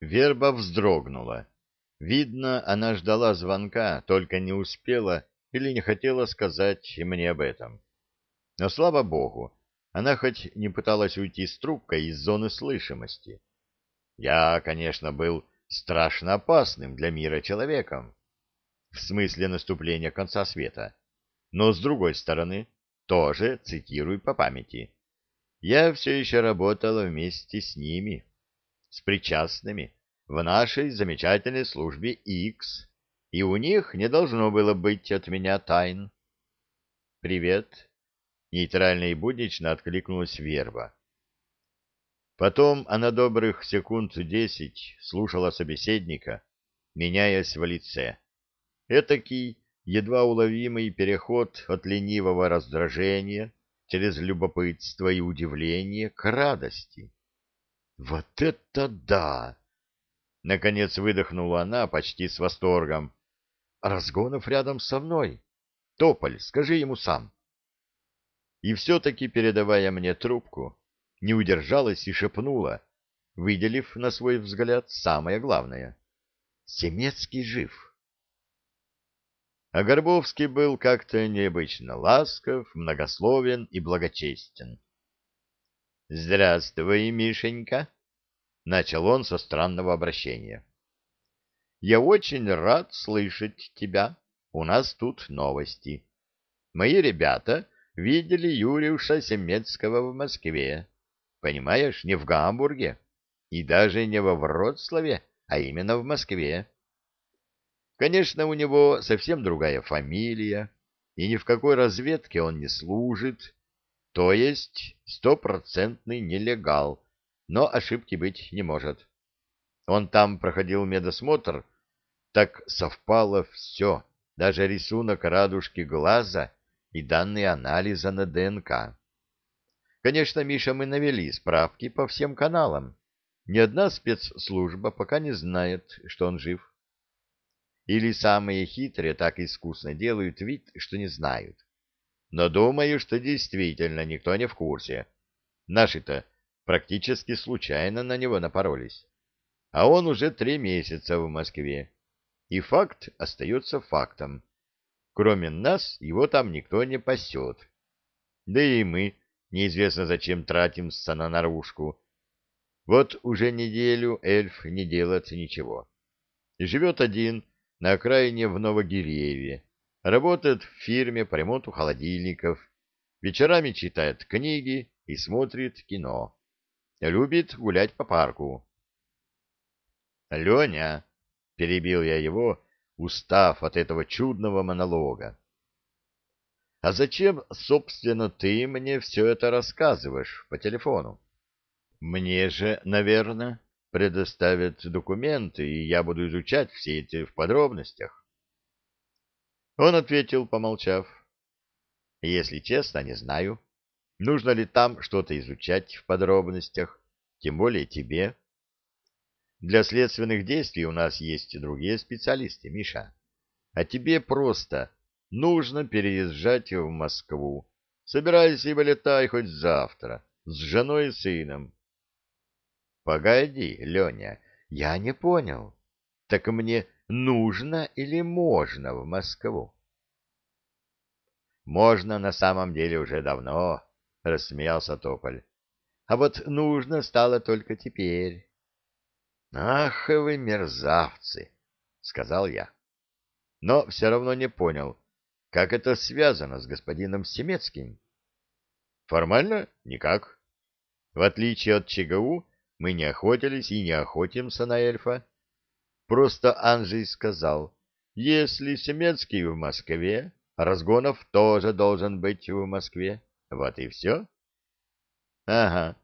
Верба вздрогнула. Видно, она ждала звонка, только не успела или не хотела сказать мне об этом. Но, слава богу, она хоть не пыталась уйти с трубкой из зоны слышимости. Я, конечно, был страшно опасным для мира человеком, в смысле наступления конца света, но, с другой стороны, тоже, цитируй по памяти, я все еще работала вместе с ними, с причастными, в нашей замечательной службе X, и у них не должно было быть от меня тайн. «Привет», — нейтрально и буднично откликнулась Верба. Потом она добрых секунд десять слушала собеседника, меняясь в лице. Этакий едва уловимый переход от ленивого раздражения через любопытство и удивление к радости. «Вот это да!» Наконец выдохнула она почти с восторгом. Разгонов рядом со мной. Тополь, скажи ему сам. И все-таки, передавая мне трубку, не удержалась и шепнула, выделив на свой взгляд самое главное. Семецкий жив. А Горбовский был как-то необычно ласков, многословен и благочестен. — Здравствуй, Мишенька! Начал он со странного обращения. «Я очень рад слышать тебя. У нас тут новости. Мои ребята видели Юриуша Семецкого в Москве. Понимаешь, не в Гамбурге и даже не во Вроцлаве, а именно в Москве. Конечно, у него совсем другая фамилия, и ни в какой разведке он не служит, то есть стопроцентный нелегал, но ошибки быть не может. Он там проходил медосмотр, так совпало все, даже рисунок радужки глаза и данные анализа на ДНК. Конечно, Миша, мы навели справки по всем каналам. Ни одна спецслужба пока не знает, что он жив. Или самые хитрые так искусно делают вид, что не знают. Но думаю, что действительно никто не в курсе. Наши-то практически случайно на него напоролись. А он уже три месяца в Москве. И факт остается фактом. Кроме нас, его там никто не пасет. Да и мы неизвестно зачем тратимся на наружку. Вот уже неделю эльф не делает ничего. И живет один на окраине в Новогирееве. Работает в фирме по ремонту холодильников. Вечерами читает книги и смотрит кино. Любит гулять по парку. Леня, перебил я его, устав от этого чудного монолога. А зачем, собственно, ты мне все это рассказываешь по телефону? Мне же, наверное, предоставят документы, и я буду изучать все эти в подробностях. Он ответил, помолчав. Если честно, не знаю. Нужно ли там что-то изучать в подробностях, тем более тебе? Для следственных действий у нас есть другие специалисты, Миша. А тебе просто нужно переезжать в Москву. Собирайся и вылетай хоть завтра, с женой и сыном. Погоди, Леня, я не понял. Так мне нужно или можно в Москву? Можно на самом деле уже давно, — рассмеялся Тополь. — А вот нужно стало только теперь. — Ах вы мерзавцы! — сказал я. Но все равно не понял, как это связано с господином Семецким. Формально никак. В отличие от ЧГУ, мы не охотились и не охотимся на эльфа. Просто Анжей сказал, если Семецкий в Москве, Разгонов тоже должен быть в Москве. Вот и все. Ага.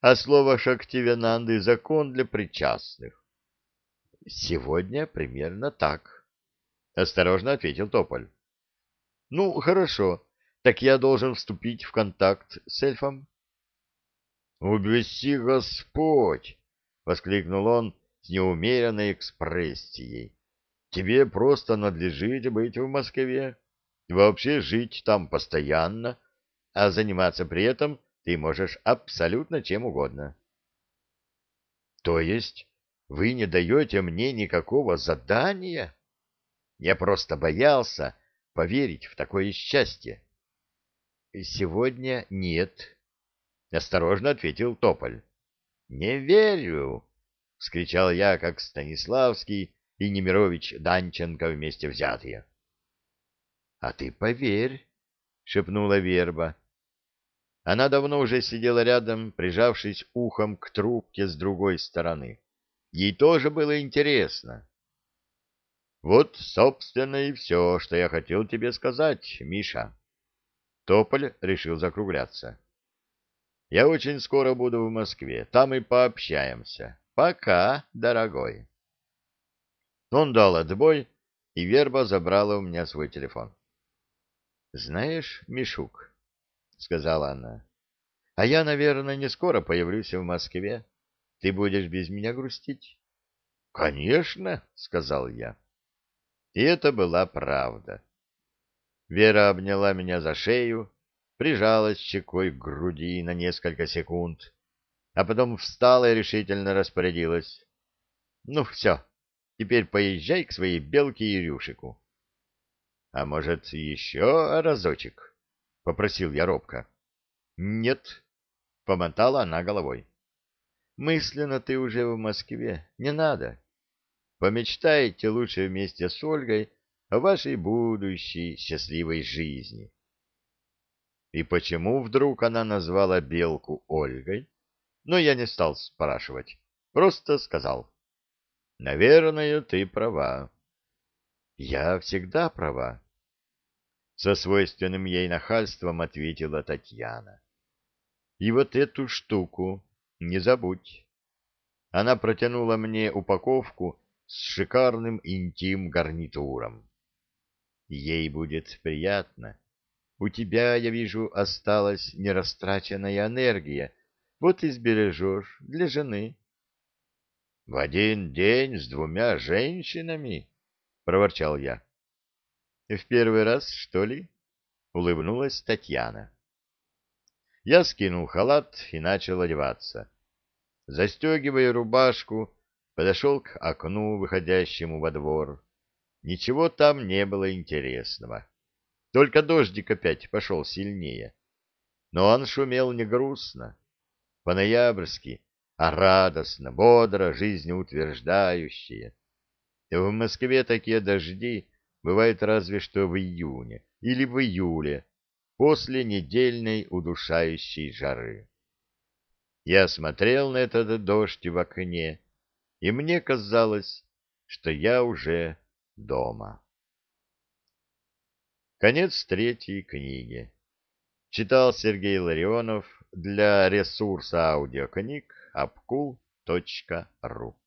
А слово Шактивенанды — закон для причастных. Сегодня примерно так. Осторожно ответил Тополь. Ну, хорошо. Так я должен вступить в контакт с эльфом? «Убеси Господь!» — воскликнул он с неумеренной экспрессией. «Тебе просто надлежит быть в Москве, вообще жить там постоянно, а заниматься при этом ты можешь абсолютно чем угодно. То есть вы не даете мне никакого задания? Я просто боялся поверить в такое счастье. — Сегодня нет, — осторожно ответил Тополь. — Не верю, — вскричал я, как Станиславский и Немирович Данченко вместе взятые. — А ты поверь, — шепнула Верба. Она давно уже сидела рядом, прижавшись ухом к трубке с другой стороны. Ей тоже было интересно. — Вот, собственно, и все, что я хотел тебе сказать, Миша. Тополь решил закругляться. — Я очень скоро буду в Москве, там и пообщаемся. Пока, дорогой. Он дал отбой, и Верба забрала у меня свой телефон. — Знаешь, Мишук, — сказала она, — а я, наверное, не скоро появлюсь в Москве. Ты будешь без меня грустить? — Конечно, — сказал я. И это была правда. Вера обняла меня за шею, прижалась щекой к груди на несколько секунд, а потом встала и решительно распорядилась. — Ну, все, теперь поезжай к своей белке и Рюшику. — А может, еще разочек? — попросил я робко. — Нет, — помотала она головой. — Мысленно ты уже в Москве, не надо. Помечтайте лучше вместе с Ольгой о вашей будущей счастливой жизни. И почему вдруг она назвала белку Ольгой? Но я не стал спрашивать, просто сказал. Наверное, ты права. Я всегда права. Со свойственным ей нахальством ответила Татьяна. И вот эту штуку не забудь. Она протянула мне упаковку с шикарным интим-гарнитуром. Ей будет приятно. У тебя, я вижу, осталась нерастраченная энергия. Вот и сбережешь для жены. — В один день с двумя женщинами? — проворчал я. — В первый раз, что ли? — улыбнулась Татьяна. Я скинул халат и начал одеваться. Застегивая рубашку, подошел к окну, выходящему во двор. Ничего там не было интересного. Только дождик опять пошел сильнее. Но он шумел не грустно, по-ноябрьски, а радостно, бодро, жизнеутверждающие. В Москве такие дожди бывают разве что в июне или в июле, после недельной удушающей жары. Я смотрел на этот дождь в окне, и мне казалось, что я уже дома. Конец третьей книги. Читал Сергей Ларионов для ресурса аудиокниг apkul.ru